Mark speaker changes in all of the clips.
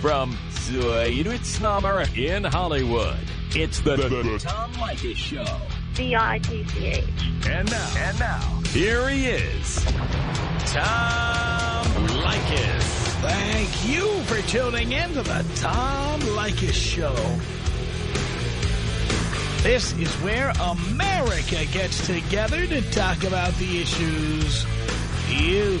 Speaker 1: From Zuidwitznammer in Hollywood, it's the, the, the Tom Leykis Show.
Speaker 2: B-I-T-C-H.
Speaker 1: And now, and now, here he is, Tom Leykis.
Speaker 3: Thank you for tuning in to the Tom Leykis Show. This is where America gets together to talk about the issues you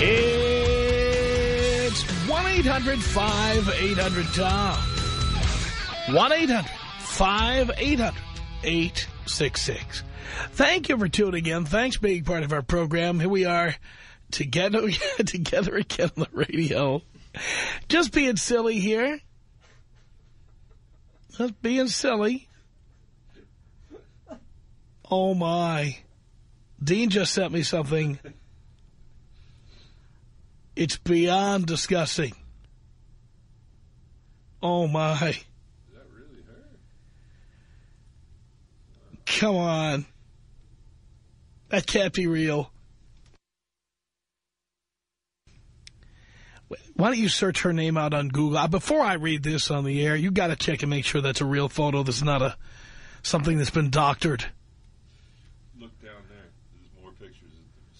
Speaker 3: It's 1-800-5800-TOM. 1-800-5800-866. Thank you for tuning in. Thanks for being part of our program. Here we are together, together again on the radio. Just being silly here. Just being silly. Oh, my. Dean just sent me something. It's beyond disgusting. Oh, my. Is that really her? Come on. That can't be real. Why don't you search her name out on Google? Uh, before I read this on the air, you got to check and make sure that's a real photo. That's not a something that's been doctored.
Speaker 4: Look down there. There's more pictures.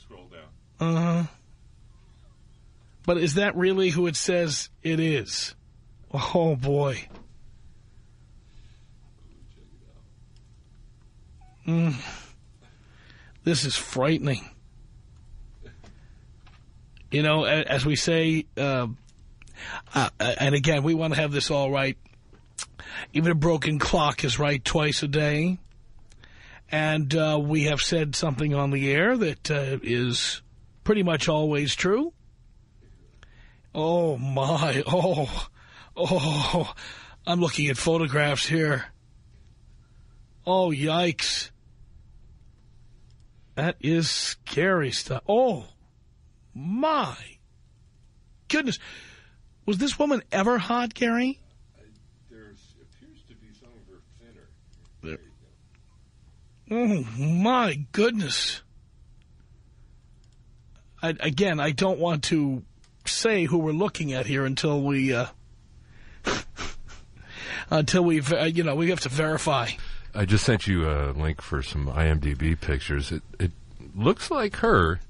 Speaker 4: Scroll down.
Speaker 3: Uh-huh. But is that really who it says it is? Oh, boy. Mm. This is frightening. You know, as we say, uh, uh, and again, we want to have this all right. Even a broken clock is right twice a day. And uh, we have said something on the air that uh, is pretty much always true. Oh, my. Oh, oh, I'm looking at photographs here. Oh, yikes. That is scary stuff. Oh, my goodness. Was this woman ever hot, Gary?
Speaker 4: There appears to be some of her thinner.
Speaker 3: Oh, my goodness. I, again, I don't want to say who we're looking at here until we, uh, until we, uh, you know, we have to verify.
Speaker 4: I just sent you a link for some IMDb pictures. It, it looks like her.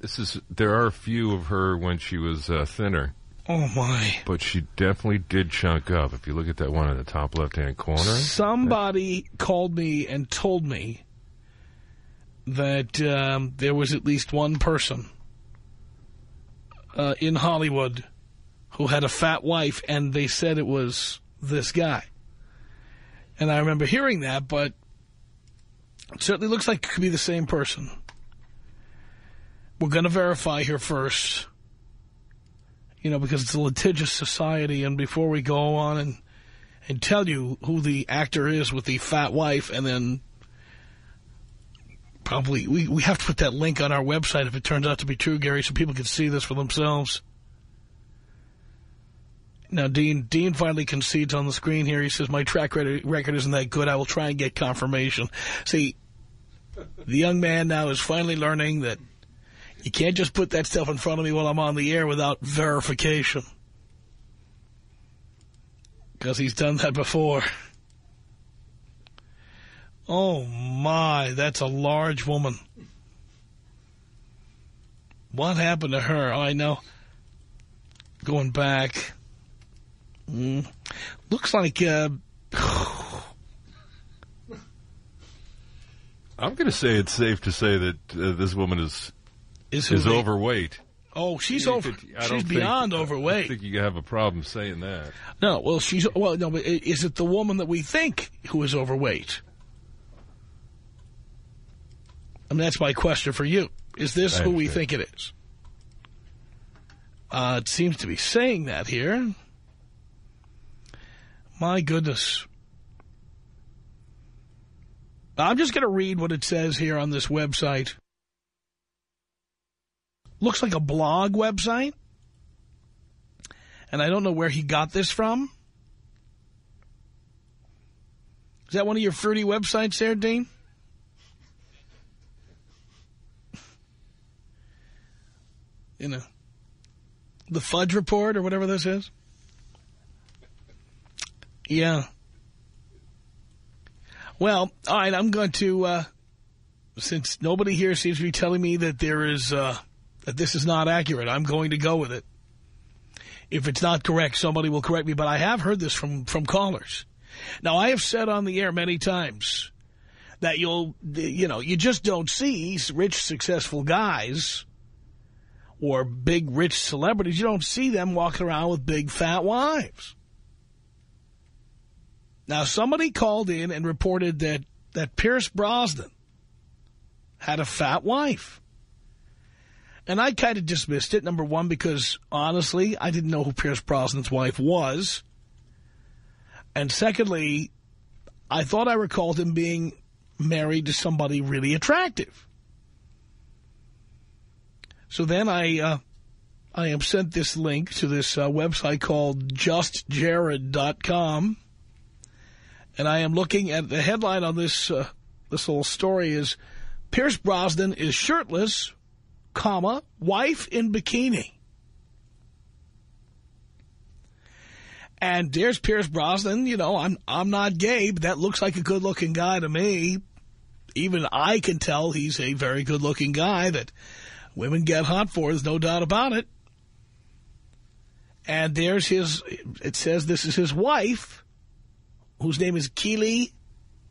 Speaker 4: This is there are a few of her when she was uh, thinner.
Speaker 3: Oh my!
Speaker 4: But she definitely did chunk up. If you look at that one in the top left-hand corner.
Speaker 3: Somebody that... called me and told me that um, there was at least one person uh, in Hollywood who had a fat wife, and they said it was this guy. And I remember hearing that, but it certainly looks like it could be the same person. We're going to verify here first, you know, because it's a litigious society. And before we go on and, and tell you who the actor is with the fat wife and then probably we, we have to put that link on our website if it turns out to be true, Gary, so people can see this for themselves. Now, Dean Dean finally concedes on the screen here. He says, my track record isn't that good. I will try and get confirmation. See, the young man now is finally learning that you can't just put that stuff in front of me while I'm on the air without verification. Because he's done that before. Oh, my, that's a large woman. What happened to her? Oh, I know. Going back... Mm. Looks like... Uh,
Speaker 4: I'm going to say it's safe to say that uh, this woman is
Speaker 3: is,
Speaker 4: is overweight.
Speaker 3: Oh, she's over. Could, she's beyond
Speaker 4: think,
Speaker 3: overweight.
Speaker 4: I think you have a problem saying that.
Speaker 3: No, well, she's well. No, but is it the woman that we think who is overweight? I mean, that's my question for you. Is this who we think it is? Uh, it seems to be saying that here. My goodness. I'm just going to read what it says here on this website. Looks like a blog website. And I don't know where he got this from. Is that one of your fruity websites there, Dean? You know, the Fudge Report or whatever this is? Yeah. Well, all right, I'm going to, uh, since nobody here seems to be telling me that there is, uh, that this is not accurate, I'm going to go with it. If it's not correct, somebody will correct me, but I have heard this from, from callers. Now, I have said on the air many times that you'll, you know, you just don't see rich, successful guys or big, rich celebrities. You don't see them walking around with big, fat wives. Now, somebody called in and reported that, that Pierce Brosnan had a fat wife. And I kind of dismissed it, number one, because, honestly, I didn't know who Pierce Brosnan's wife was. And secondly, I thought I recalled him being married to somebody really attractive. So then I uh, I am sent this link to this uh, website called justjared.com. And I am looking at the headline on this uh, this little story is Pierce Brosnan is shirtless, comma, wife in bikini. And there's Pierce Brosnan. You know, I'm I'm not gay, but that looks like a good-looking guy to me. Even I can tell he's a very good-looking guy that women get hot for. There's no doubt about it. And there's his, it says this is his wife, whose name is Keely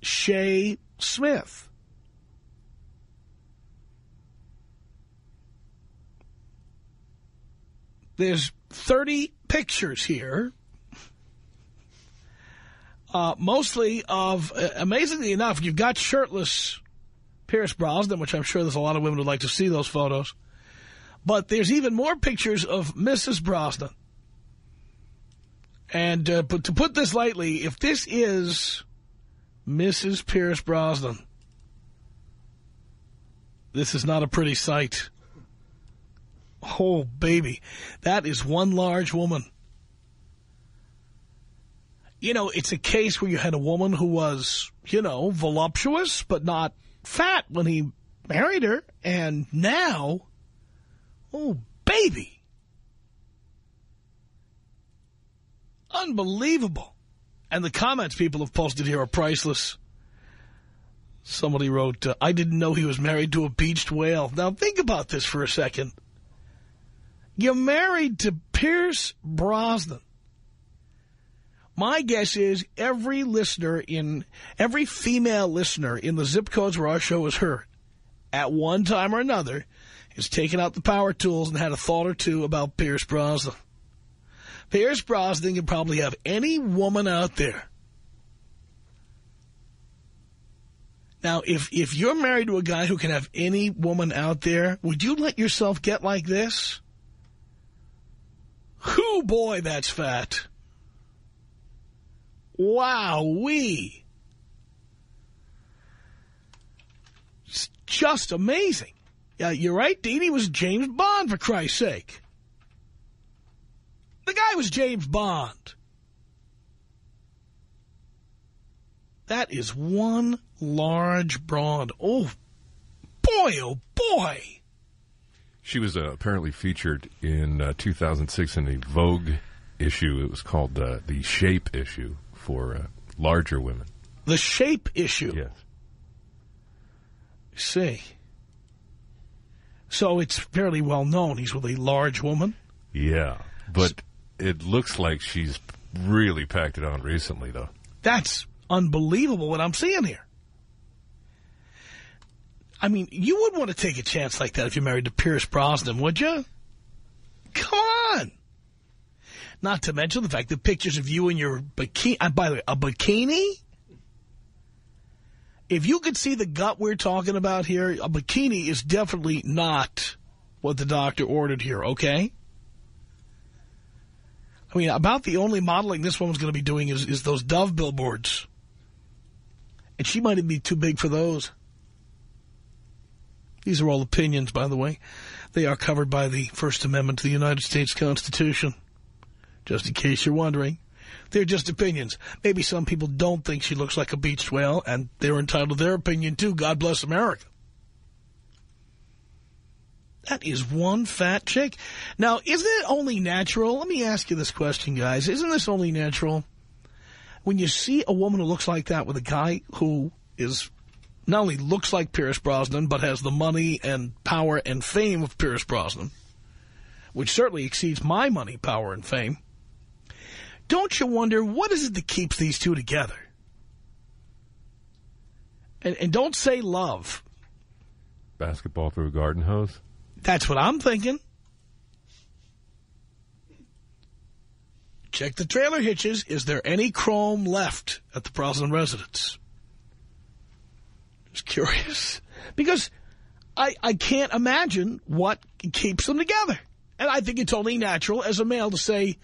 Speaker 3: Shea Smith. There's 30 pictures here uh, mostly of, uh, amazingly enough, you've got shirtless Pierce Brosnan, which I'm sure there's a lot of women would like to see those photos. But there's even more pictures of Mrs. Brosnan. And uh, but to put this lightly, if this is Mrs. Pierce Brosnan, this is not a pretty sight. Oh, baby. That is one large woman you know, it's a case where you had a woman who was, you know, voluptuous, but not fat when he married her. And now, oh, baby. Unbelievable. And the comments people have posted here are priceless. Somebody wrote, uh, I didn't know he was married to a beached whale. Now, think about this for a second. You're married to Pierce Brosnan. My guess is every listener in, every female listener in the zip codes where our show is heard, at one time or another, has taken out the power tools and had a thought or two about Pierce Brosnan. Pierce Brosnan can probably have any woman out there. Now, if, if you're married to a guy who can have any woman out there, would you let yourself get like this? Whoo, boy, that's fat. Wow-wee. It's just amazing. Yeah, you're right, Dean. Was James Bond, for Christ's sake. The guy was James Bond. That is one large broad. Oh, boy, oh, boy.
Speaker 4: She was uh, apparently featured in uh, 2006 in the Vogue issue. It was called uh, the Shape issue for uh, larger women.
Speaker 3: The shape issue.
Speaker 4: Yes.
Speaker 3: See. So it's fairly well known he's with a large woman.
Speaker 4: Yeah, but it looks like she's really packed it on recently, though.
Speaker 3: That's unbelievable what I'm seeing here. I mean, you would want to take a chance like that if you're married to Pierce Brosnan, would you? Come on. Not to mention the fact that pictures of you in your bikini, uh, by the way, a bikini? If you could see the gut we're talking about here, a bikini is definitely not what the doctor ordered here, okay? I mean, about the only modeling this woman's going to be doing is, is those Dove billboards. And she might even be too big for those. These are all opinions, by the way. They are covered by the First Amendment to the United States Constitution. Just in case you're wondering. They're just opinions. Maybe some people don't think she looks like a beached whale, and they're entitled to their opinion, too. God bless America. That is one fat chick. Now, isn't it only natural? Let me ask you this question, guys. Isn't this only natural? When you see a woman who looks like that with a guy who is not only looks like Pierce Brosnan, but has the money and power and fame of Pierce Brosnan, which certainly exceeds my money, power, and fame, don't you wonder what is it that keeps these two together? And, and don't say love.
Speaker 4: Basketball through a garden hose?
Speaker 3: That's what I'm thinking. Check the trailer hitches. Is there any chrome left at the Brosnan residence? Just curious. Because I, I can't imagine what keeps them together. And I think it's only natural as a male to say,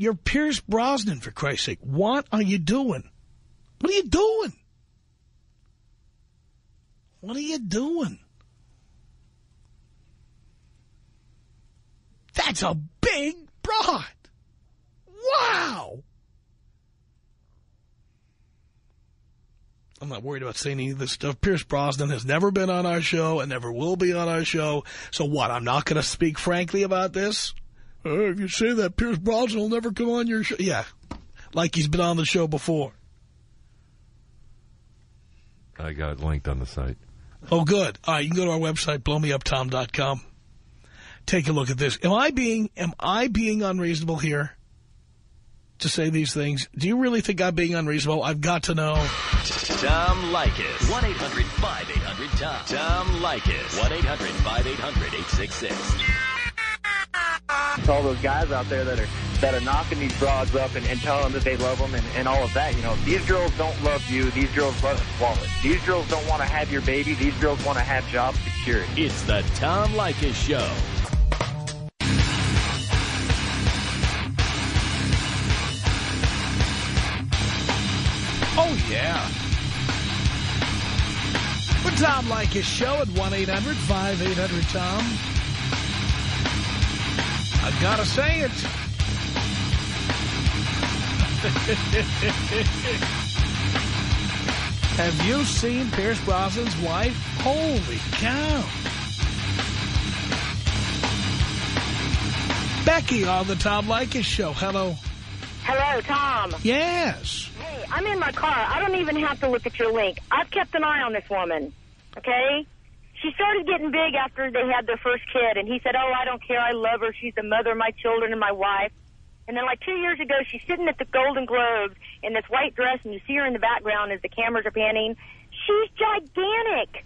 Speaker 3: you're Pierce Brosnan, for Christ's sake. What are you doing? What are you doing? What are you doing? That's a big broad. Wow. I'm not worried about saying any of this stuff. Pierce Brosnan has never been on our show and never will be on our show. So what, I'm not going to speak frankly about this? Uh, if you say that, Pierce Brosnan will never come on your show. Yeah, like he's been on the show before.
Speaker 4: I got it linked on the site.
Speaker 3: Oh, good. All right, you can go to our website, blowmeuptom.com. Take a look at this. Am I being am I being unreasonable here to say these things? Do you really think I'm being unreasonable? I've got to know.
Speaker 1: Tom Leykis. 1-800-5800-TOM. Tom Leykis. 1-800-5800-866.
Speaker 2: To all those guys out there that are that are knocking these broads up and, and telling them that they love them and, and all of that. You know, these girls don't love you. These girls love wallet. These girls don't want to have your baby. These girls want to have job security.
Speaker 1: It's the Tom Leykis Show.
Speaker 3: Oh, yeah. The Tom Leykis Show at 1-800-5800-TOM. I gotta say it. Have you seen Pierce Brosnan's wife? Holy cow. Becky on the Tom Leykis Show. Hello.
Speaker 5: Hello, Tom.
Speaker 3: Yes.
Speaker 5: Hey, I'm in my car. I don't even have to look at your link. I've kept an eye on this woman, okay? She started getting big after they had their first kid, and he said, oh, I don't care. I love her. She's the mother of my children and my wife. And then like two years ago, she's sitting at the Golden Globes in this white dress, and you see her in the background as the cameras are panning. She's gigantic.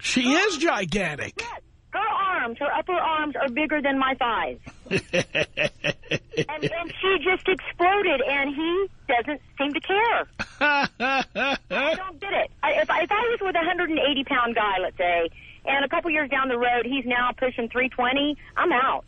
Speaker 3: She is gigantic.
Speaker 5: Yes. Her arms, her upper arms are bigger than my thighs. and then she just exploded, and he doesn't seem to care. I don't get it. I, if, I, if I was with a 180-pound guy, let's say, and a couple years down the road, he's now pushing 320, I'm out.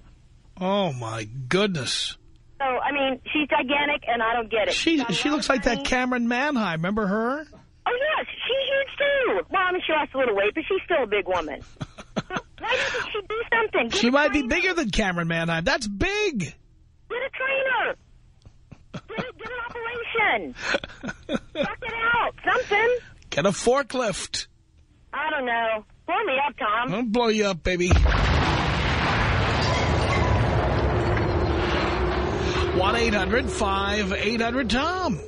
Speaker 3: oh, my goodness.
Speaker 5: So, I mean, she's gigantic, and I don't get it.
Speaker 3: She she looks like that. Camryn Manheim. Remember her?
Speaker 5: Oh, yes, she's huge, too. Well, I mean, she lost a little weight, but she's still a big woman. Why doesn't she do something? Get
Speaker 3: She might be bigger than Camryn Manheim. That's big.
Speaker 5: Get a trainer. Get, a, get an operation. Suck it out. Something.
Speaker 3: Get a forklift.
Speaker 5: I don't know. Blow me up, Tom.
Speaker 3: I'll blow you up, baby. 1-800-5800-TOM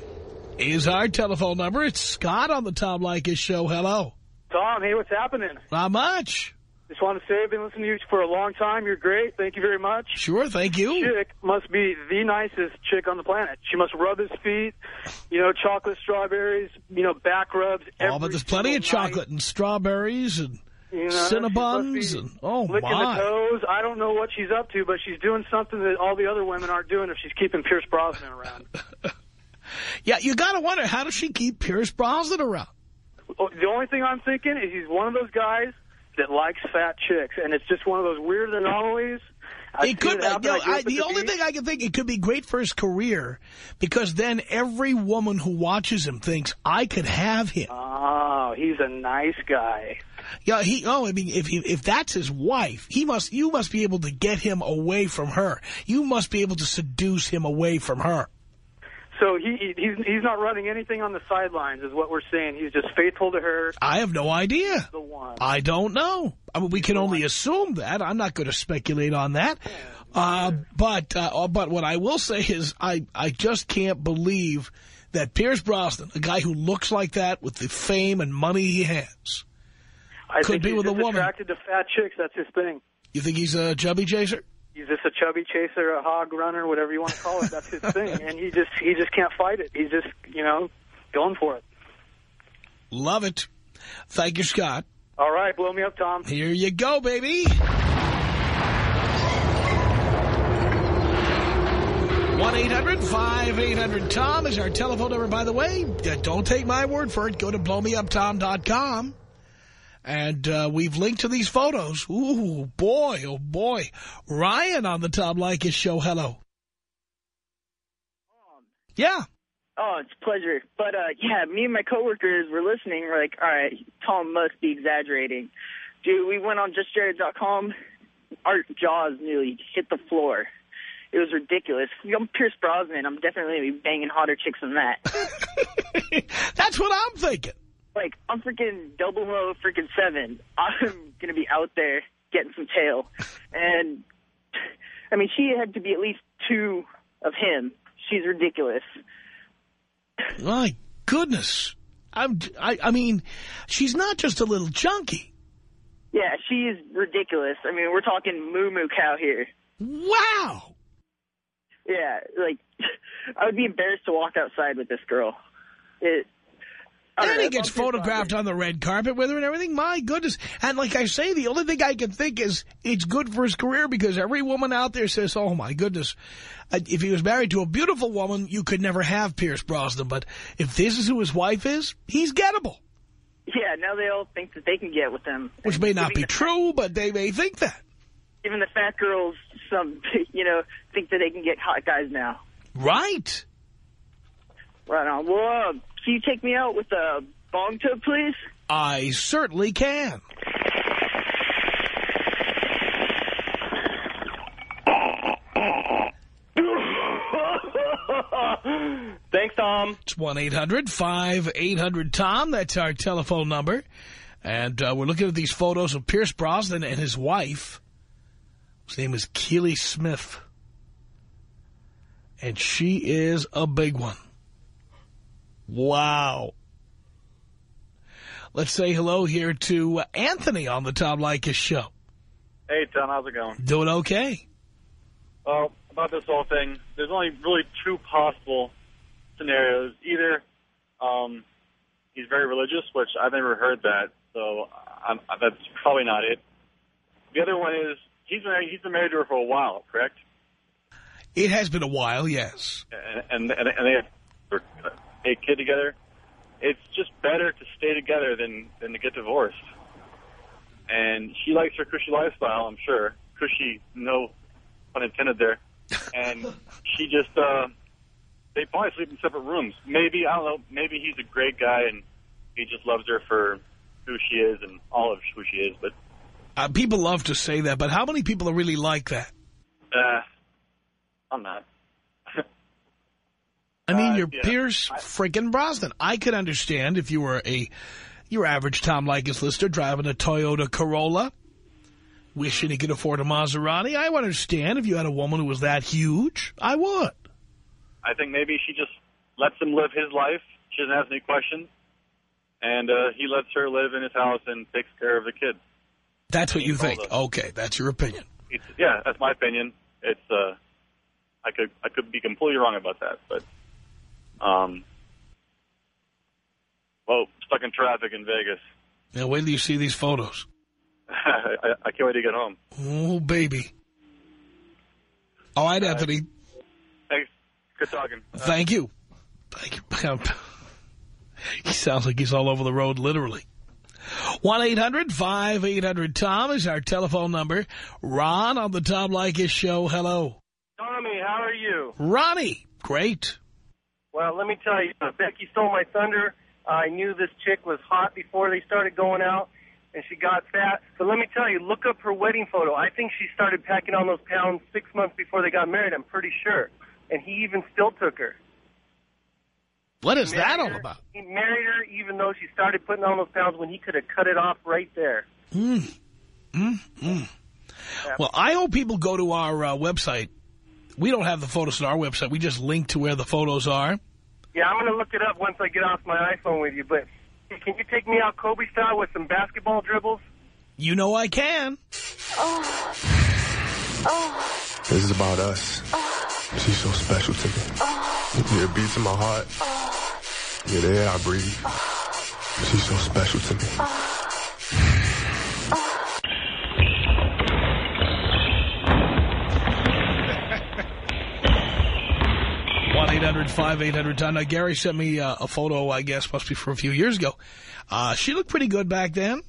Speaker 3: is our telephone number. It's Scott on the Tom Leykis Show. Hello.
Speaker 6: Tom, hey, what's happening?
Speaker 3: Not much.
Speaker 6: Just want to say I've been listening to you for a long time. You're great. Thank you very much.
Speaker 3: Sure, thank you.
Speaker 6: Chick must be the nicest chick on the planet. She must rub his feet, you know, chocolate strawberries, you know, back rubs.
Speaker 3: Oh, but there's plenty of
Speaker 6: night.
Speaker 3: chocolate and strawberries and
Speaker 6: You know,
Speaker 3: Cinnabons and- oh,
Speaker 6: licking
Speaker 3: my.
Speaker 6: the toes. I don't know what she's up to, but she's doing something that all the other women aren't doing if she's keeping Pierce Brosnan around.
Speaker 3: yeah, you got to wonder how does she keep Pierce Brosnan around?
Speaker 6: The only thing I'm thinking is he's one of those guys that likes fat chicks, and it's just one of those weird anomalies.
Speaker 3: It could.
Speaker 6: happen.
Speaker 3: you know,
Speaker 6: I grew
Speaker 3: I,
Speaker 6: up at
Speaker 3: the only thing I can think it could be great for his career because then every woman who watches him thinks I could have him.
Speaker 6: Oh, he's a nice guy.
Speaker 3: Yeah, he. Oh, I mean, if he, if that's his wife, he must. You must be able to get him away from her. You must be able to seduce him away from her.
Speaker 6: So he he- he's he's not running anything on the sidelines, is what we're saying. He's just faithful to her.
Speaker 3: I have no idea.
Speaker 6: The one.
Speaker 3: I don't know. I mean, we can only assume that. I'm not going to speculate on that. Uh, but uh, but what I will say is I, I just can't believe that Pierce Brosnan, a guy who looks like that with the fame and money he has,
Speaker 6: I
Speaker 3: could
Speaker 6: think
Speaker 3: be
Speaker 6: he's
Speaker 3: with a woman.
Speaker 6: attracted to fat chicks. That's his thing.
Speaker 3: you think he's a chubby chaser?
Speaker 6: He's just a chubby chaser, a hog runner, whatever you want to call it. That's his thing, and he just he just can't fight it. He's just you know going for it.
Speaker 3: Love it. Thank you, Scott.
Speaker 6: All right, blow me up, Tom.
Speaker 3: Here you go, baby. one 800 tom is our telephone number, by the way. Uh, Don't take my word for it. Go to blowmeuptom.com. And uh, we've linked to these photos. Ooh, boy, oh, boy. Ryan on the Tom Leykis show. Hello. Yeah.
Speaker 7: Oh, it's a pleasure. But, uh, yeah, me and my coworkers were listening. We're like, all right, Tom must be exaggerating. Dude, we went on justjared.com. Our jaws nearly hit the floor. It was ridiculous. I'm Pierce Brosnan. I'm definitely going to be banging hotter chicks than that.
Speaker 3: That's what I'm thinking.
Speaker 7: Like, I'm freaking double O freaking seven. I'm going to be out there getting some tail. And, I mean, she had to be at least two of him. She's ridiculous.
Speaker 3: My goodness. I'm, I, I mean, she's not just a little chunky.
Speaker 7: Yeah, she is ridiculous. I mean, we're talking moo moo cow here.
Speaker 3: Wow.
Speaker 7: Yeah, like I would be embarrassed to walk outside with this girl. It. I don't
Speaker 3: And
Speaker 7: know,
Speaker 3: he gets photographed on the red carpet with her and everything. My goodness. And like I say, the only thing I can think is it's good for his career because every woman out there says, oh, my goodness, uh, if he was married to a beautiful woman, you could never have Pierce Brosnan. But if this is who his wife is, he's gettable,
Speaker 7: Yeah, now they all think that they can get with him,
Speaker 3: which may not
Speaker 7: Giving
Speaker 3: be
Speaker 7: the-
Speaker 3: true, but they may think that.
Speaker 7: Even the fat girls, some you know, think that they can get hot guys now.
Speaker 3: Right.
Speaker 7: Right on. Well, uh, can you take me out with a bong tub, please?
Speaker 3: I certainly can.
Speaker 2: Thanks, Tom.
Speaker 3: It's 1-800-5800-TOM. That's our telephone number. And uh, we're looking at these photos of Pierce Brosnan and his wife. His name is Keely Smith. And she is a big one. Wow. Let's say hello here to uh, Anthony on the Tom Leykis show.
Speaker 8: Hey, Tom, how's it going?
Speaker 3: Doing okay.
Speaker 8: Well, about this whole thing, there's only really two possible scenarios. Either um, he's very religious, which I've never heard that, so I'm, that's probably not it. The other one is he's married, he's been married to her for a while, correct?
Speaker 3: It has been a while, yes.
Speaker 8: And and, and they have a kid together. It's just better to stay together than than to get divorced. And she likes her cushy lifestyle, I'm sure. Cushy, no pun intended there. And she just, uh, they probably sleep in separate rooms. Maybe, I don't know, maybe he's a great guy and he just loves her for who she is and all of who she is. But,
Speaker 3: Uh, people love to say that, but how many people are really like that?
Speaker 8: uh, I'm not.
Speaker 3: I mean,
Speaker 8: Uh,
Speaker 3: you're
Speaker 8: yeah.
Speaker 3: Pierce freaking Brosnan. I could understand if you were a your average Tom Leykis listener driving a Toyota Corolla, wishing he could afford a Maserati. I would understand if you had a woman who was that huge. I would.
Speaker 8: I think maybe she just lets him live his life. She doesn't ask any questions. And uh, he lets her live in his house and takes care of the kids.
Speaker 3: That's what you think.
Speaker 8: Hold
Speaker 3: Okay, that's your opinion.
Speaker 8: It's, yeah, that's my opinion. It's uh, I could I could be completely wrong about that, but um, well, stuck in traffic in Vegas.
Speaker 3: Now, wait till you see these photos.
Speaker 8: I, I can't wait to get home.
Speaker 3: Oh, baby. All right, Anthony.
Speaker 8: Thanks. Good talking.
Speaker 3: Thank you. Thank you. he sounds like he's all over the road, literally. 1-800-5800-TOM is our telephone number. Ron on the Tom Leykis show. Hello.
Speaker 9: Tommy, how are you?
Speaker 3: Ronnie. Great.
Speaker 9: Well, let me tell you, Becky stole my thunder. I knew this chick was hot before they started going out, and she got fat. But let me tell you, look up her wedding photo. I think she started packing on those pounds six months before they got married. I'm pretty sure. And he even still took her.
Speaker 3: What is that all
Speaker 9: her-
Speaker 3: about?
Speaker 9: He married her even though she started putting on those pounds when he could have cut it off right there.
Speaker 3: Mm. Mm. Mm. Well, I hope people go to our uh, website. We don't have the photos on our website. We just link to where the photos are.
Speaker 9: Yeah, I'm going to look it up once I get off my iPhone with you. But can you take me out Kobe style with some basketball dribbles?
Speaker 3: You know I can. oh, oh.
Speaker 10: This is about us. Oh. She's so special to me. Oh. Yeah, it beats in my heart. Yeah, the air I breathe. She's so special to me.
Speaker 3: One 800 tom Now, Gary sent me uh, a photo, I guess, must be from a few years ago. Uh, she looked pretty good back then.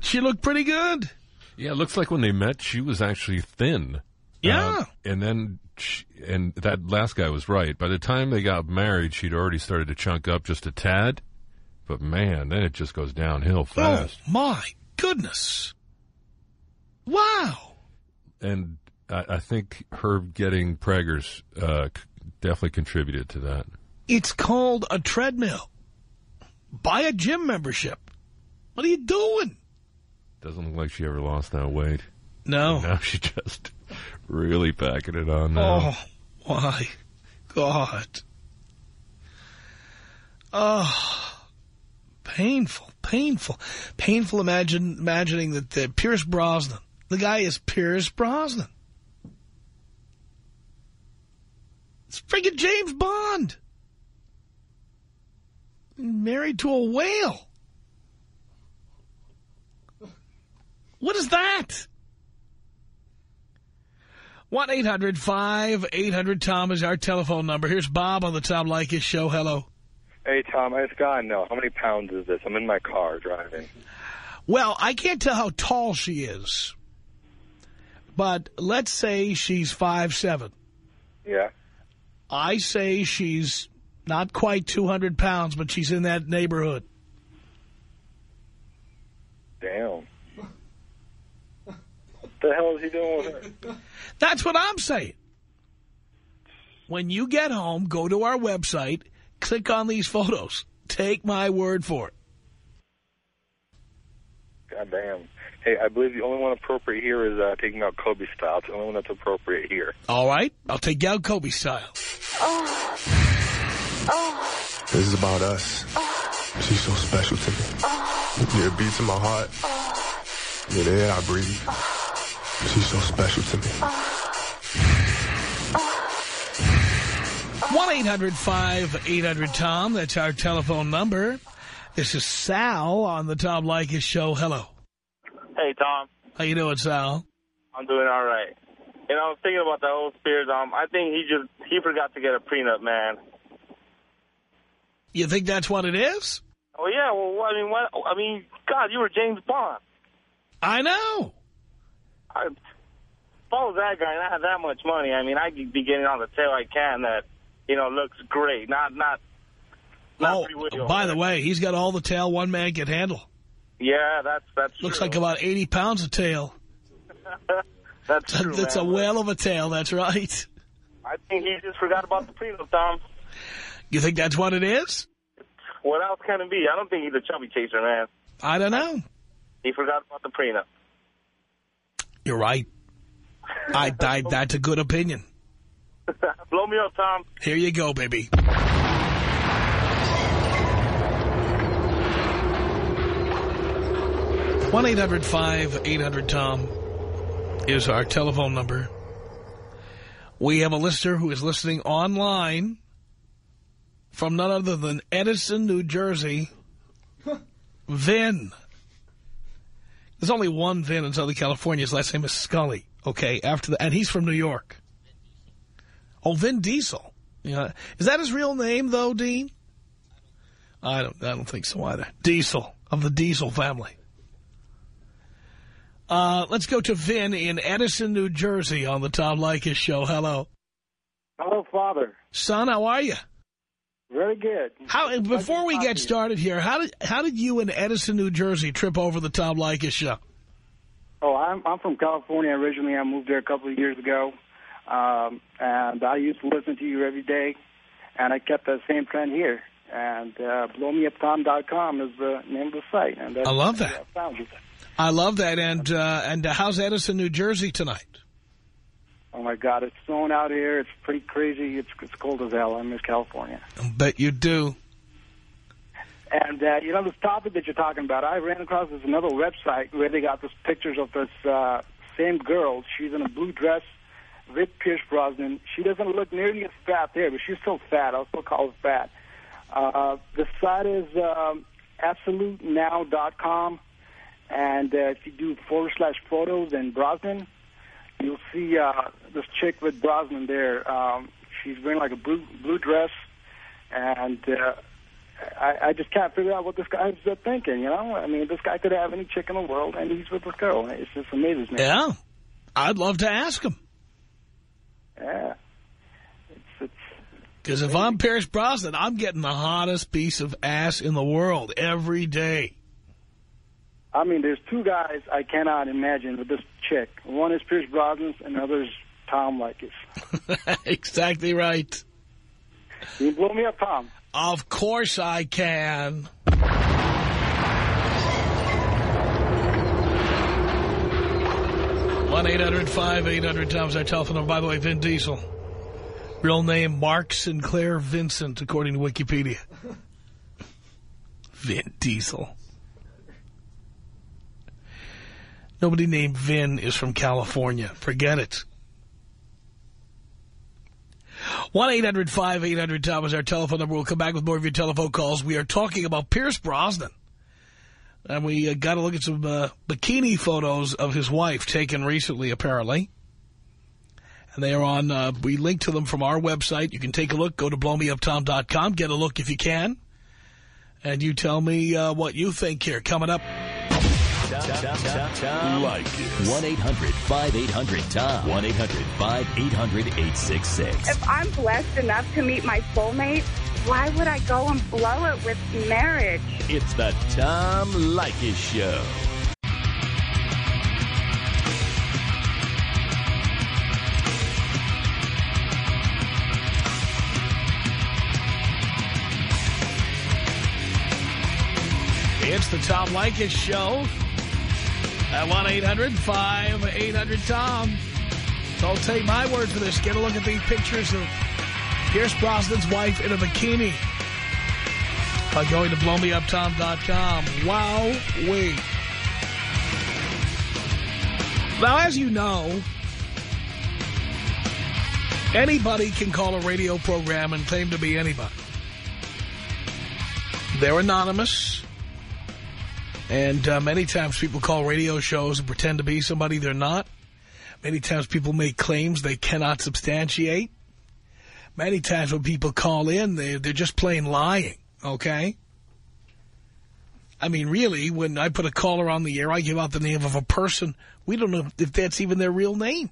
Speaker 3: She looked pretty good.
Speaker 4: Yeah, it looks like when they met, she was actually thin.
Speaker 3: Yeah.
Speaker 4: Uh, and then, she, and that last guy was right. By the time they got married, she'd already started to chunk up just a tad. But man, then it just goes downhill fast.
Speaker 3: Oh, my goodness. Wow.
Speaker 4: And I, I think her getting preggers uh, definitely contributed to that.
Speaker 3: It's called a treadmill. Buy a gym membership. What are you doing?
Speaker 4: Doesn't look like she ever lost that weight.
Speaker 3: No.
Speaker 4: Now she just really packing it on now.
Speaker 3: Oh, my God. Oh, painful, painful, painful imagine, imagining that Pierce Brosnan, the guy is Pierce Brosnan. It's friggin' James Bond. Married to a whale. What is that? 1-800-5800-TOM is our telephone number. Here's Bob on the Tom Leykis show. Hello.
Speaker 11: Hey, Tom, I just got to know, how many pounds is this? I'm in my car driving.
Speaker 3: Well, I can't tell how tall she is. But let's say she's five seven.
Speaker 11: Yeah.
Speaker 3: I say she's not quite 200 pounds, but she's in that neighborhood.
Speaker 11: Damn. What the hell is he doing with her?
Speaker 3: That's what I'm saying. When you get home, go to our website, click on these photos. Take my word for it.
Speaker 11: God damn. Hey, I believe the only one appropriate here is uh, taking out Kobe style. It's the only one that's appropriate here.
Speaker 3: All right? I'll take you out Kobe style.
Speaker 10: This is about us. She's so special to me. Yeah, it beats in my heart. Yeah, the air I breathe. She's so special to me.
Speaker 3: 1-800-5800-TOM. That's our telephone number. This is Sal on the Tom Leykis show. Hello.
Speaker 12: Hey, Tom.
Speaker 3: How you doing, Sal?
Speaker 12: I'm doing all right. You know, I was thinking about that old Spears. Um, I think he just he forgot to get a prenup, man.
Speaker 3: You think that's what it is?
Speaker 12: Oh yeah. Well, I mean, what? I mean, God, you were James Bond.
Speaker 3: I know.
Speaker 12: I, if I was that guy and I had that much money, I mean, I'd be getting all the tail I can that you know looks great. Not not. not
Speaker 3: Oh, by the way, he's got all the tail one man can handle.
Speaker 12: Yeah, that's that's
Speaker 3: Looks
Speaker 12: true.
Speaker 3: like about 80 pounds of tail.
Speaker 12: that's true,
Speaker 3: That's
Speaker 12: man.
Speaker 3: a whale of a tail, that's right.
Speaker 12: I think he just forgot about the prenup, Tom.
Speaker 3: You think that's what it is?
Speaker 12: What else can it be? I don't think he's a chubby chaser, man.
Speaker 3: I don't know.
Speaker 12: He forgot about the prenup.
Speaker 3: You're right. I, I That's a good opinion.
Speaker 12: Blow me up, Tom.
Speaker 3: Here you go, baby. One 800 tom is our telephone number. We have a listener who is listening online from none other than Edison, New Jersey. Vin. There's only one Vin in Southern California. His last name is Scully. Okay, after the, and he's from New York. Oh, Vin Diesel. Yeah. Is that his real name, though, Dean? I don't, I don't think so either. Diesel. of the Diesel family. Uh, let's go to Vin in Edison, New Jersey on the Tom Leykis show. Hello.
Speaker 13: Hello, Father.
Speaker 3: Son, how are you?
Speaker 13: Very good.
Speaker 3: How Before we get started here, how did how did you in Edison, New Jersey trip over the Tom Leykis show?
Speaker 13: Oh, I'm I'm from California originally. I moved there a couple of years ago, um, and I used to listen to you every day, and I kept that same trend here. And uh, blowmeuptom.com is the name of the site. And that's
Speaker 3: I love that.
Speaker 13: I found you.
Speaker 3: I love that. And uh, and uh, how's Edison, New Jersey tonight?
Speaker 13: Oh my God, it's snowing out here. It's pretty crazy. It's it's cold as hell. I miss California.
Speaker 3: Bet you do.
Speaker 13: And, uh, you know, this topic that you're talking about, I ran across this another website where they got this pictures of this uh, same girl. She's in a blue dress with Pierce Brosnan. She doesn't look nearly as fat there, but she's still fat. I'll still call her fat. Uh, the site is um, absolutenow.com. And uh, if you do forward slash photos and Brosnan, you'll see uh, this chick with Brosnan there. Um, she's wearing like a blue, blue dress. And... Uh, I, I just can't figure out what this guy's uh, thinking, you know? I mean, this guy could have any chick in the world, and he's with this girl. It's just amazing.
Speaker 3: Yeah. I'd love to ask him.
Speaker 13: Yeah.
Speaker 3: Because if I'm Pierce Brosnan, I'm getting the hottest piece of ass in the world every day.
Speaker 13: I mean, there's two guys I cannot imagine with this chick. One is Pierce Brosnan, and the other is Tom Leykis.
Speaker 3: exactly right.
Speaker 13: You blow me up, Tom.
Speaker 3: Of course I can. one 800 Tom's our telephone number. By the way, Vin Diesel. Real name, Mark Sinclair Vincent, according to Wikipedia. Vin Diesel. Nobody named Vin is from California. Forget it. 1-800-5800-TOM is our telephone number. We'll come back with more of your telephone calls. We are talking about Pierce Brosnan. And we uh, got to look at some uh, bikini photos of his wife taken recently, apparently. And they are on, uh, we link to them from our website. You can take a look. Go to blowmeuptom.com. Get a look if you can. And you tell me uh, what you think here. Coming up.
Speaker 4: Like it.
Speaker 1: 1-800-5800-TOM. 1-800-5800-866.
Speaker 14: If I'm blessed enough to meet my soulmate, why would I go and blow it with marriage?
Speaker 1: It's the Tom Leykis Show.
Speaker 3: It's the Tom Leykis Show at 1-800-5800-TOM. Don't take my word for this. Get a look at these pictures of Pierce Brosnan's wife in a bikini by going to blowmeuptom.com. Wow, wait. Now, as you know, anybody can call a radio program and claim to be anybody. They're anonymous. And uh, many times people call radio shows and pretend to be somebody they're not. Many times people make claims they cannot substantiate. Many times when people call in, they, they're just plain lying, okay? I mean, really, when I put a caller on the air, I give out the name of a person. We don't know if that's even their real name.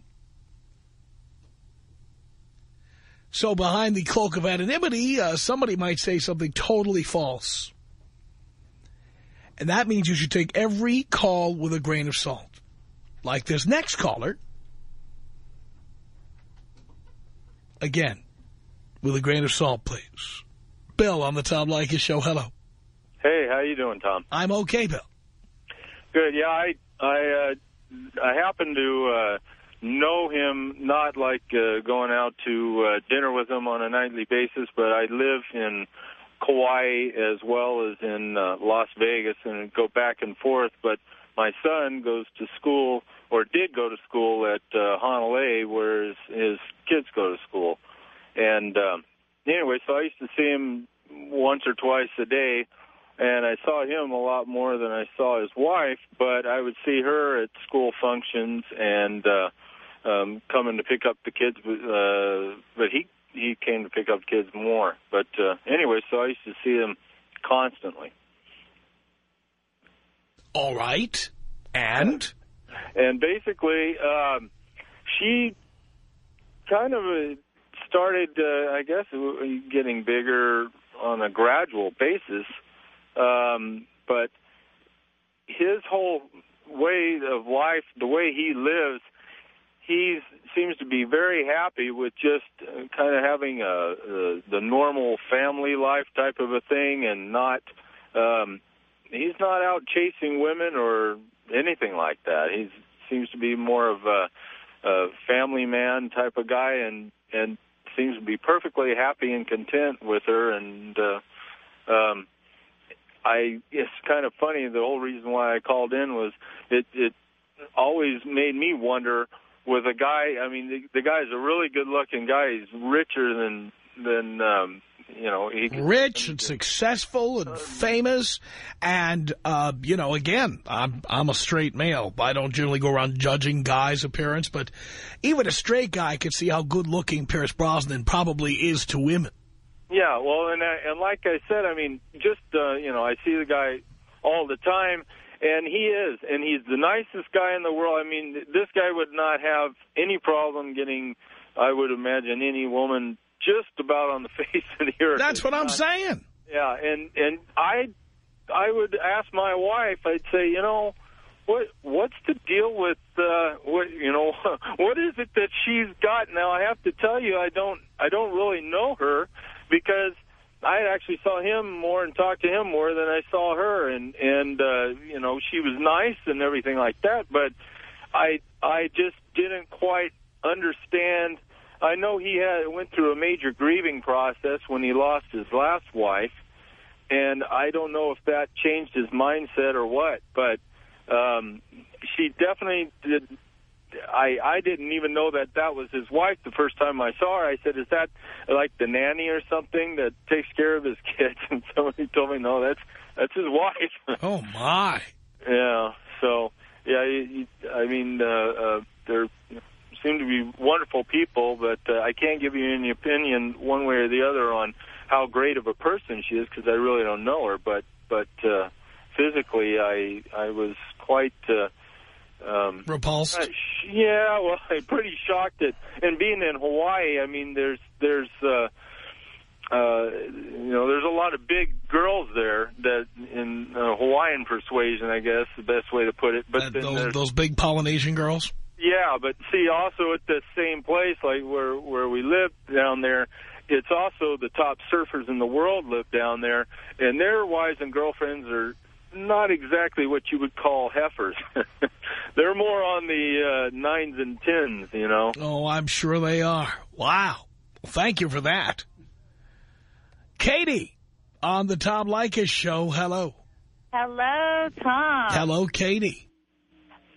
Speaker 3: So behind the cloak of anonymity, uh, somebody might say something totally false. And that means you should take every call with a grain of salt. Like this next caller. Again, with a grain of salt, please. Bill on the Tom Leykis show. Hello.
Speaker 15: Hey, how you doing, Tom?
Speaker 3: I'm okay, Bill.
Speaker 15: Good. Yeah, I I uh, I happen to uh, know him, not like uh, going out to uh, dinner with him on a nightly basis, but I live in Kauai as well as in uh, Las Vegas and go back and forth. But my son goes to school, or did go to school at uh, Honolulu, where his, his kids go to school. And um, anyway, so I used to see him once or twice a day, and I saw him a lot more than I saw his wife. But I would see her at school functions and uh, um, coming to pick up the kids. Uh, but he he came to pick up kids more. But uh, anyway, so I used to see him constantly.
Speaker 3: All right. And?
Speaker 15: And basically, um, she kind of uh, started, uh, I guess, getting bigger on a gradual basis. Um, but his whole way of life, the way he lives, he seems to be very happy with just uh, kind of having a, a the normal family life type of a thing, and not um, he's not out chasing women or anything like that. He seems to be more of a, a family man type of guy, and and seems to be perfectly happy and content with her. And uh, um, I, it's kind of funny. The whole reason why I called in was it it always made me wonder with a guy. I mean, the, the guy's a really good-looking guy. He's richer than than um, you know. He could,
Speaker 3: Rich and successful and famous, and uh, you know, again, I'm I'm a straight male. I don't generally go around judging guys' appearance, but even a straight guy can see how good-looking Pierce Brosnan probably is to women.
Speaker 15: Yeah, well, and I, and like I said, I mean, just uh, you know, I see the guy all the time, and he is, and he's the nicest guy in the world. I mean, this guy would not have any problem getting, I would imagine, any woman just about on the face of the earth.
Speaker 3: That's what I'm saying.
Speaker 15: Yeah, and and I, I would ask my wife. I'd say, you know, what what's the deal with uh, what you know? What is it that she's got now? I have to tell you, I don't I don't really know her because I actually saw him more and talked to him more than I saw her, and and uh, you know she was nice and everything like that, but I I just didn't quite understand. I know he had went through a major grieving process when he lost his last wife, and I don't know if that changed his mindset or what, but um, she definitely did I I didn't even know that that was his wife the first time I saw her. I said, "Is that like the nanny or something that takes care of his kids?" And somebody told me, "No, that's that's his wife."
Speaker 3: Oh my!
Speaker 15: yeah. So yeah, you, you, I mean, uh, uh, they're seem to be wonderful people, but uh, I can't give you any opinion one way or the other on how great of a person she is because I really don't know her. But but uh, physically, I I was quite. Uh, um,
Speaker 3: Repulsed?
Speaker 15: Uh, yeah, well, I'm pretty shocked at, and being in Hawaii, I mean, there's, there's, uh, uh, you know, there's a lot of big girls there that in uh, Hawaiian persuasion, I guess, the best way to put it. But
Speaker 3: Those, those big Polynesian girls?
Speaker 15: yeah, but see, also at the same place, like where where we live down there, it's also the top surfers in the world live down there, and their wives and girlfriends are not exactly what you would call heifers. They're more on the uh, nines and tens, you know.
Speaker 3: Oh, I'm sure they are. Wow. Well, thank you for that. Katie, on the Tom Leykis show, hello.
Speaker 16: Hello, Tom.
Speaker 3: Hello, Katie.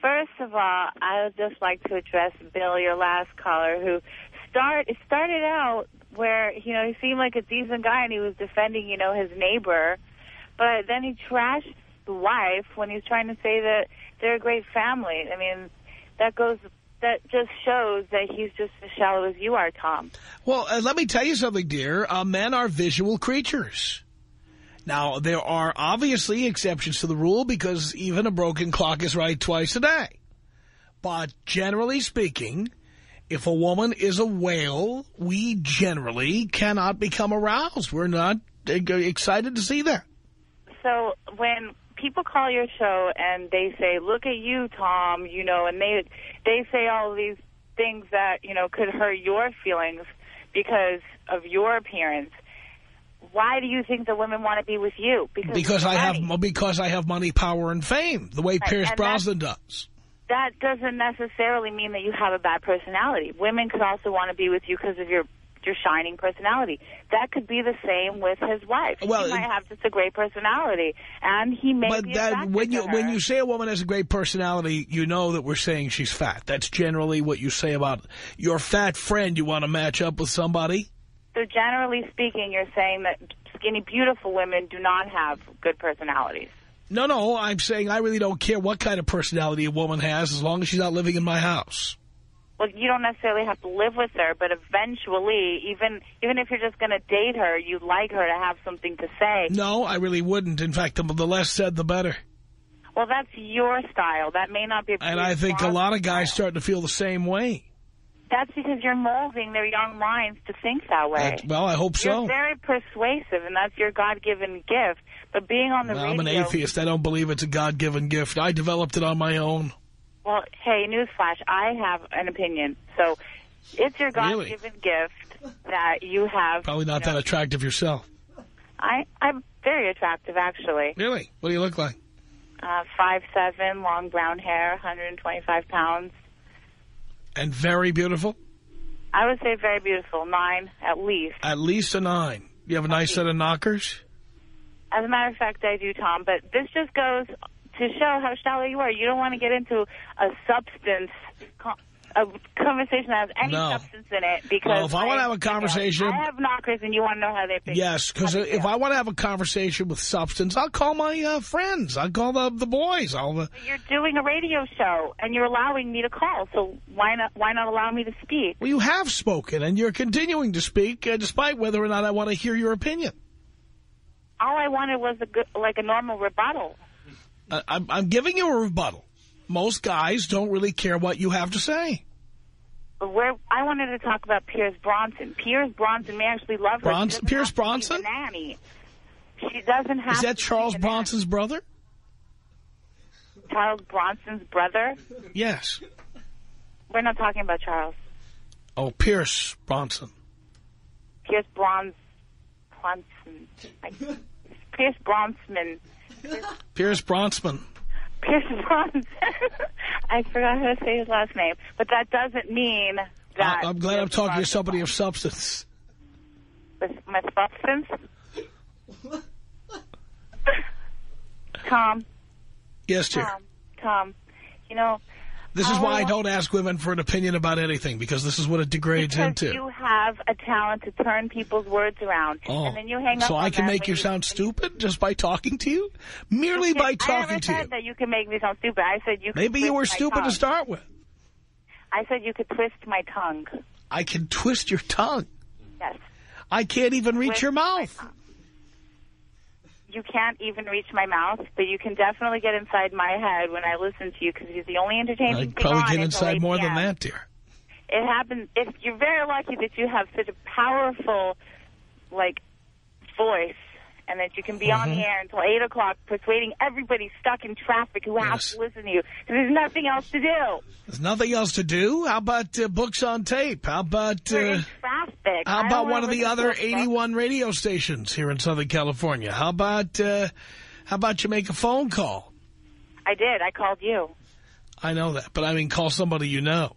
Speaker 16: First of all, I would just like to address Bill, your last caller, who start it started out where you know he seemed like a decent guy and he was defending you know his neighbor, but then he trashed the wife when he's trying to say that they're a great family. I mean, that goes that just shows that he's just as shallow as you are, Tom.
Speaker 3: Well, uh, let me tell you something, dear. Uh, men are visual creatures. Now, there are obviously exceptions to the rule because even a broken clock is right twice a day. But generally speaking, if a woman is a whale, we generally cannot become aroused. We're not uh, excited to see that.
Speaker 16: So when people call your show and they say, "Look at you, Tom," you know, and they they say all these things that you know could hurt your feelings because of your appearance. Why do you think the women want to be with you? Because
Speaker 3: Because I have because I have money, power, and fame, the way
Speaker 16: Right,
Speaker 3: Pierce
Speaker 16: and
Speaker 3: Brosnan does.
Speaker 16: that doesn't necessarily mean that you have a bad personality. Women could also want to be with you because of your your shining personality. That could be the same with his wife.
Speaker 3: Well,
Speaker 16: he might have just a great personality, and he may
Speaker 3: But
Speaker 16: be
Speaker 3: that, when you when you say a woman has a great personality, you know that we're saying she's fat. That's generally what you say about your fat friend. You want to match up with somebody.
Speaker 16: So generally speaking, you're saying that skinny, beautiful women do not have good personalities.
Speaker 3: No, no, I'm saying I really don't care what kind of personality a woman has as long as she's not living in my house.
Speaker 16: Well, you don't necessarily have to live with her, but eventually, even even if you're just going to date her, you'd like her to have something to say.
Speaker 3: No, I really wouldn't. In fact, the, the less said, the better.
Speaker 16: Well, that's your style. That may not be.
Speaker 3: And I think a lot of guys start to feel the same way.
Speaker 16: That's because you're molding their young minds to think that way.
Speaker 3: Well, I hope so.
Speaker 16: You're very persuasive, and that's your God-given gift. But being on the
Speaker 3: Well,
Speaker 16: radio...
Speaker 3: I'm an atheist. I don't believe it's a God-given gift. I developed it on my own.
Speaker 16: Well, hey, newsflash, I have an opinion. So it's your God-given gift that you have...
Speaker 3: Probably not
Speaker 16: you know,
Speaker 3: that attractive yourself.
Speaker 16: I, I'm very attractive, actually.
Speaker 3: Really? What do you look like?
Speaker 16: Uh, five seven, long brown hair, 125 pounds.
Speaker 3: And very beautiful?
Speaker 16: I would say very beautiful, nine at least.
Speaker 3: At least a nine. You have a nice set of knockers?
Speaker 16: As a matter of fact, I do, Tom. But this just goes to show how shallow you are. You don't want to get into a substance, a conversation that has any
Speaker 3: No.
Speaker 16: substance in it. Because
Speaker 3: Well, if I want to have a conversation...
Speaker 16: I have knockers, and you want to know how they.
Speaker 3: Yes, because if I want to have a conversation with substance, I'll call my uh, friends. I'll call the the boys. I'll. Uh,
Speaker 16: You're doing a radio show, and you're allowing me to call. So why not? Why not allow me to speak?
Speaker 3: well, you have spoken, and you're continuing to speak, uh, despite whether or not I want to hear your opinion.
Speaker 16: All I wanted was a good, like a normal rebuttal.
Speaker 3: I'm, I'm giving you a rebuttal. Most guys don't really care what you have to say.
Speaker 16: Where I wanted to talk about Pierce Bronson. Pierce Bronson may actually love her.
Speaker 3: Bronson- Pierce
Speaker 16: have to be
Speaker 3: Bronson?
Speaker 16: nanny. She doesn't have
Speaker 3: Is that Charles
Speaker 16: the nanny.
Speaker 3: Bronson's brother?
Speaker 16: Charles Bronson's brother?
Speaker 3: Yes.
Speaker 16: We're not talking about Charles.
Speaker 3: Oh, Pierce Bronson.
Speaker 16: Pierce Bronson. Bronson. Pierce Bronsman.
Speaker 3: Pierce Bronsman.
Speaker 16: Pierce Bronson. I forgot how to say his last name. But that doesn't mean that...
Speaker 3: I, am glad I'm talking to somebody of substance.
Speaker 16: with my substance. Tom,
Speaker 3: Yes, dear.
Speaker 16: Tom, Tom, you know,
Speaker 3: This is why I
Speaker 16: um,
Speaker 3: don't ask women for an opinion about anything, because this is what it degrades
Speaker 16: because
Speaker 3: into.
Speaker 16: you have a talent to turn people's words around,
Speaker 3: Oh,
Speaker 16: and then you hang up
Speaker 3: so I can make you sound stupid just by talking to you? Merely
Speaker 16: You
Speaker 3: by
Speaker 16: I
Speaker 3: talking
Speaker 16: never
Speaker 3: to
Speaker 16: said
Speaker 3: you.
Speaker 16: that you can make me sound stupid. I said you. Could
Speaker 3: Maybe you were stupid
Speaker 16: tongue.
Speaker 3: to start with.
Speaker 16: I said you could twist my tongue.
Speaker 3: I can twist your tongue.
Speaker 16: Yes,
Speaker 3: I can't even reach
Speaker 16: Twist
Speaker 3: your
Speaker 16: my
Speaker 3: mouth.
Speaker 16: You can't even reach my mouth, but you can definitely get inside my head when I listen to you because he's the only entertaining
Speaker 3: I
Speaker 16: thing
Speaker 3: probably get inside more than that, dear.
Speaker 16: it happens if you're very lucky that you have such a powerful like voice and that you can be on
Speaker 3: Mhm.
Speaker 16: the air until 8 o'clock persuading everybody stuck in traffic who has
Speaker 3: Yes.
Speaker 16: to listen to you there's nothing else to do.
Speaker 3: There's nothing else to do. How about uh, books on tape? How about uh,
Speaker 16: traffic.
Speaker 3: how about one of the other
Speaker 16: a book.
Speaker 3: 81 radio stations here in Southern California? How about uh, how about you make a phone call?
Speaker 16: I did. I called you.
Speaker 3: I know that, but I mean, call somebody you know.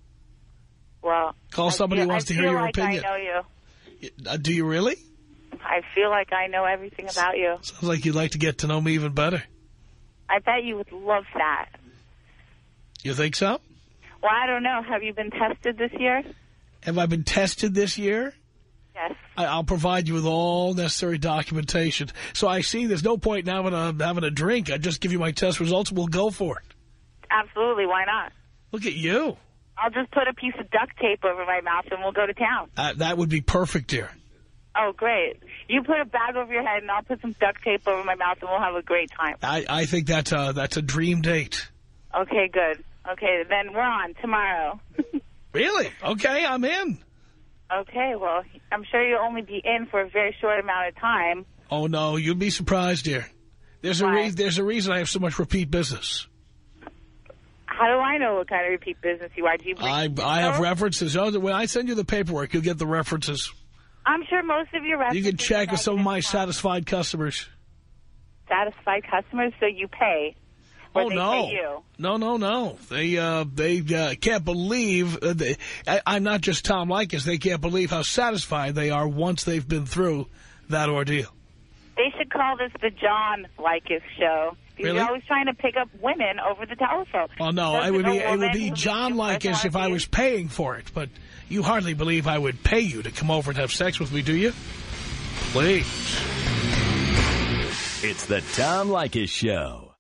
Speaker 16: Well,
Speaker 3: Call
Speaker 16: I
Speaker 3: somebody
Speaker 16: feel-
Speaker 3: who wants
Speaker 16: I
Speaker 3: to hear your
Speaker 16: like
Speaker 3: opinion.
Speaker 16: I know you.
Speaker 3: Uh, do you really?
Speaker 16: I feel like I know everything about you.
Speaker 3: Sounds like you'd like to get to know me even better.
Speaker 16: I bet you would love that.
Speaker 3: You think so?
Speaker 16: Well, I don't know. Have you been tested this year?
Speaker 3: Have I been tested this year?
Speaker 16: Yes.
Speaker 3: I'll provide you with all necessary documentation. So I see there's no point in having a, having a drink. I just give you my test results and we'll go for it.
Speaker 16: Absolutely. Why not?
Speaker 3: Look at you.
Speaker 16: I'll just put a piece of duct tape over my mouth and we'll go to town.
Speaker 3: Uh, that would be perfect, dear.
Speaker 16: Oh, great. You put a bag over your head and I'll put some duct tape over my mouth and we'll have a great time.
Speaker 3: I, I think that's a, that's a dream date.
Speaker 16: Okay, good. Okay, then we're on tomorrow.
Speaker 3: Really? Okay, I'm in.
Speaker 16: Okay, well, I'm sure you'll only be in for a very short amount of time.
Speaker 3: Oh, no, you'd be surprised, dear. There's a, re there's a reason I have so much repeat business.
Speaker 16: How do I know what kind of repeat business you are? Do you
Speaker 3: I, I have oh. references. Oh, When I send you the paperwork, you'll get the references.
Speaker 16: I'm sure most of your
Speaker 3: You can check with some of my satisfied customers.
Speaker 16: satisfied customers, so you pay. Or
Speaker 3: Oh,
Speaker 16: they
Speaker 3: no.
Speaker 16: Pay you.
Speaker 3: No, no, no. They uh, they uh, can't believe. Uh, they, I, I'm not just Tom Leykis. They can't believe how satisfied they are once they've been through that ordeal.
Speaker 16: They should call this the John Leykis show.
Speaker 3: Really?
Speaker 16: You're always trying to pick up women over the telephone.
Speaker 3: Oh no, it would be it would be John Leykis if I was paying for it. But you hardly believe I would pay you to come over and have sex with me, do you? Please.
Speaker 17: It's the Tom Leykis Show.